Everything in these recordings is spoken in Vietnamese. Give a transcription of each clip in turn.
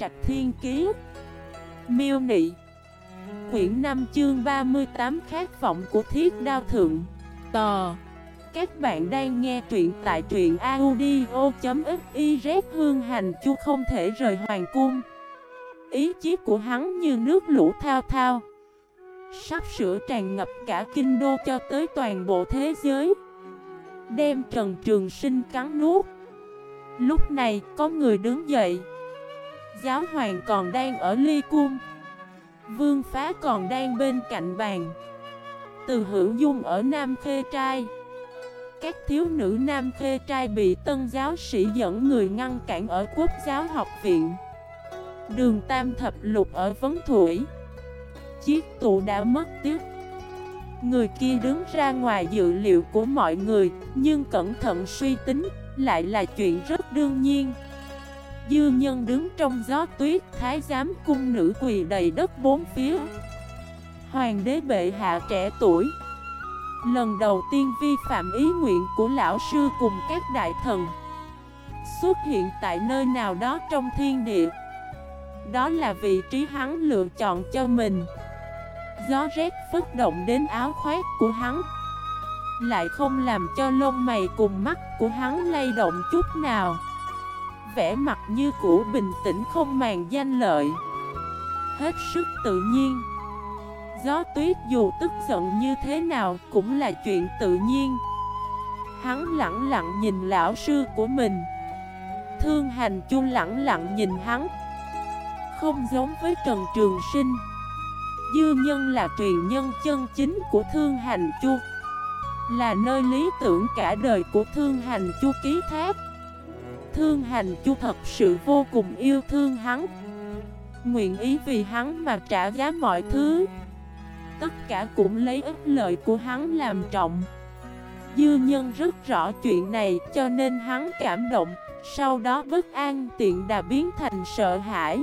Trạch Thiên Kiế Miêu Nị. Quyển 5 chương 38 Khát vọng của Thiết Đao Thượng. Tò. Các bạn đang nghe truyện tại truyện audio.xyz Hương hành chu không thể rời hoàng cung. Ý chí của hắn như nước lũ thao thao. Sắp sửa tràn ngập cả kinh đô cho tới toàn bộ thế giới. Đem Trần Trường Sinh cắn nuốt. Lúc này có người đứng dậy. Giáo hoàng còn đang ở ly cung Vương phá còn đang bên cạnh bàn. Từ hữu dung ở Nam Khê Trai. Các thiếu nữ Nam Khê Trai bị tân giáo sĩ dẫn người ngăn cản ở quốc giáo học viện. Đường Tam Thập Lục ở Vấn Thủy. Chiếc tụ đã mất tiếc Người kia đứng ra ngoài dự liệu của mọi người, Nhưng cẩn thận suy tính, Lại là chuyện rất đương nhiên. Dư nhân đứng trong gió tuyết, Thái giám cung nữ quỳ đầy đất bốn phía. Hoàng đế bệ hạ trẻ tuổi. Lần đầu tiên vi phạm ý nguyện của lão sư cùng các đại thần. Xuất hiện tại nơi nào đó trong thiên địa. Đó là vị trí hắn lựa chọn cho mình. Gió rét phất động đến áo khoét của hắn. Lại không làm cho lông mày cùng mắt của hắn lay động chút nào. Vẻ mặt như cũ bình tĩnh không màng danh lợi. Hết sức tự nhiên. Gió tuyết dù tức giận như thế nào cũng là chuyện tự nhiên. Hắn lặng lặng nhìn lão sư của mình. Thương hành chu lặng lặng nhìn hắn. Không giống với Trần Trường Sinh. Dư nhân là truyền nhân chân chính của Thương Hành Chu. Là nơi lý tưởng cả đời của Thương Hành Chu ký thác. Thương Hành Chu thật sự vô cùng yêu thương hắn. Nguyện ý vì hắn mà trả giá mọi thứ. Tất cả cũng lấy ích lợi của hắn làm trọng. Dư nhân rất rõ chuyện này cho nên hắn cảm động Sau đó bất an tiện đã biến thành sợ hãi.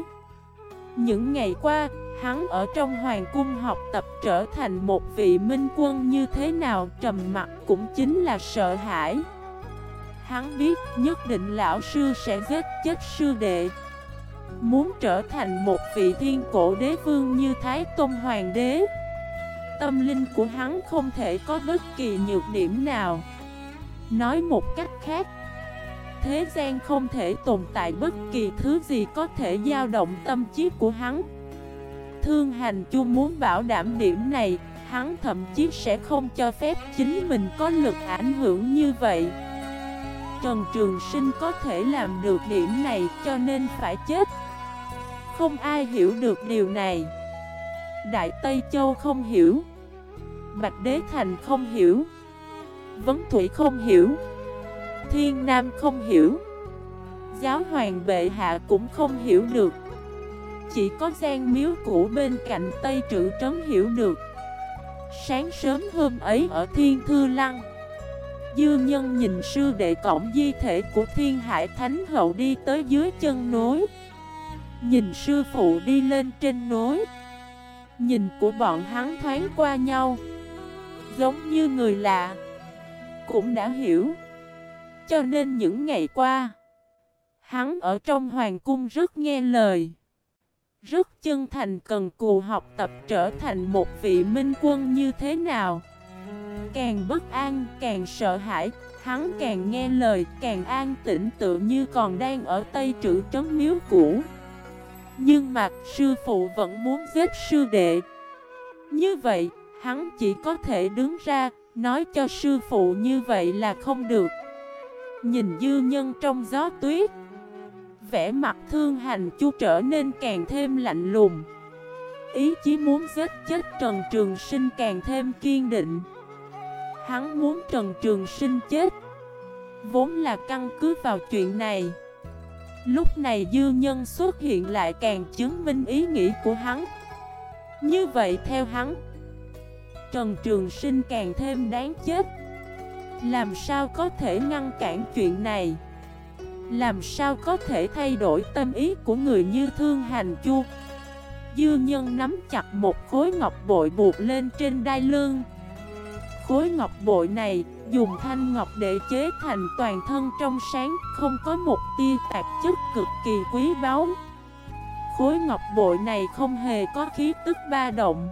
Những ngày qua, Hắn ở trong hoàng cung học tập trở thành một vị minh quân như thế nào trầm mặt cũng chính là sợ hãi. Hắn biết nhất định lão sư sẽ giết chết sư đệ. Muốn trở thành một vị thiên cổ đế vương như Thái Tôn Hoàng đế, Tâm linh của hắn không thể có bất kỳ nhược điểm nào. Nói một cách khác, Thế gian không thể tồn tại bất kỳ thứ gì có thể dao động tâm trí của hắn. Thương hành chu muốn bảo đảm điểm này, Hắn thậm chí sẽ không cho phép chính mình có lực ảnh hưởng như vậy. Trần Trường Sinh có thể làm được điểm này cho nên phải chết. Không ai hiểu được điều này. Đại Tây Châu không hiểu. Bạch Đế Thành không hiểu. Vấn Thủy không hiểu. Thiên Nam không hiểu. Giáo hoàng bệ hạ cũng không hiểu được. Chỉ có gian miếu cũ bên cạnh Tây Trữ Trấn hiểu được. Sáng sớm hôm ấy ở Thiên Thư Lăng Dư nhân nhìn sư đệ cổng di thể của Thiên Hải Thánh Hậu đi tới dưới chân núi. Nhìn sư phụ đi lên trên núi. Nhìn của bọn hắn thoáng qua nhau. Giống như người lạ. Cũng đã hiểu. Cho nên những ngày qua, Hắn ở trong hoàng cung rất nghe lời. Rất chân thành cần cù học tập trở thành một vị minh quân như thế nào. Càng bất an, càng sợ hãi. Hắn càng nghe lời, càng an tĩnh tự như còn đang ở Tây Trữ Trấn Miếu cũ. Nhưng mà sư phụ vẫn muốn giết sư đệ. Như vậy, hắn chỉ có thể đứng ra Nói cho sư phụ như vậy là không được. Nhìn dư nhân trong gió tuyết vẻ mặt thương hành chu trở nên càng thêm lạnh lùng. Ý chí muốn giết chết Trần Trường Sinh càng thêm kiên định. Hắn muốn Trần Trường Sinh chết. Vốn là căn cứ vào chuyện này. Lúc này dư nhân xuất hiện lại càng chứng minh ý nghĩ của hắn. Như vậy theo hắn, Trần Trường Sinh càng thêm đáng chết. Làm sao có thể ngăn cản chuyện này? Làm sao có thể thay đổi tâm ý của người như thương hành chu? Dư nhân nắm chặt một khối ngọc bội buộc lên trên đai lương Khối ngọc bội này, dùng thanh ngọc để chế thành toàn thân trong sáng, Không có một tia tạp chất cực kỳ quý báu. Khối ngọc bội này không hề có khí tức ba động,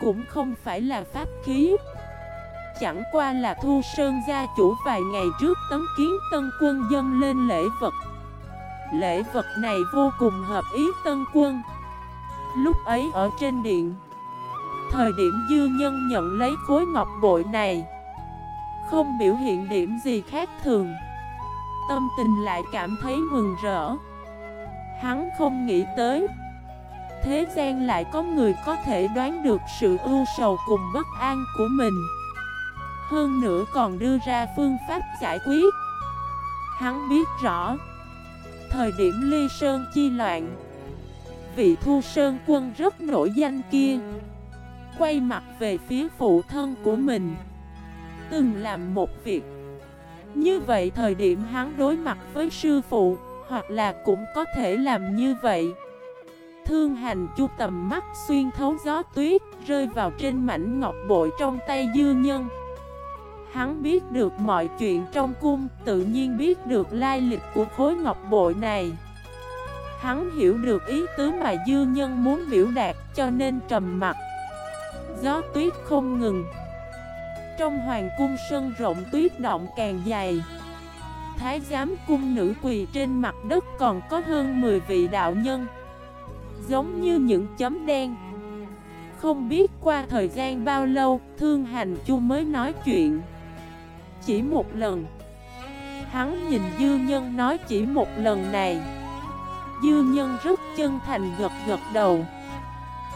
Cũng không phải là pháp khí. Chẳng qua là thu sơn gia chủ vài ngày trước tấn kiến tân quân dân lên lễ vật. Lễ vật này vô cùng hợp ý tân quân. Lúc ấy ở trên điện Thời điểm dư nhân nhận lấy khối ngọc bội này. Không biểu hiện điểm gì khác thường. Tâm tình lại cảm thấy mừng rỡ. Hắn không nghĩ tới. Thế gian lại có người có thể đoán được sự ưu sầu cùng bất an của mình. Hơn nữa còn đưa ra phương pháp giải quyết. Hắn biết rõ. Thời điểm ly sơn chi loạn, Vị thu sơn quân rất nổi danh kia. Quay mặt về phía phụ thân của mình. Từng làm một việc. Như vậy thời điểm hắn đối mặt với sư phụ, Hoặc là cũng có thể làm như vậy. Thương hành chu tầm mắt xuyên thấu gió tuyết Rơi vào trên mảnh ngọc bội trong tay dư nhân. Hắn biết được mọi chuyện trong cung, Tự nhiên biết được lai lịch của khối ngọc bội này. Hắn hiểu được ý tứ mà dư nhân muốn biểu đạt, cho nên trầm mặt Gió tuyết không ngừng. Trong hoàng cung sân rộng tuyết động càng dày Thái giám cung nữ quỳ trên mặt đất còn có hơn 10 vị đạo nhân. Giống như những chấm đen. Không biết qua thời gian bao lâu, Thương hành chu mới nói chuyện. Chỉ một lần. Hắn nhìn dư nhân nói chỉ một lần này. Dư nhân rất chân thành gật gật đầu.